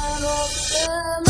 Man of the Moon.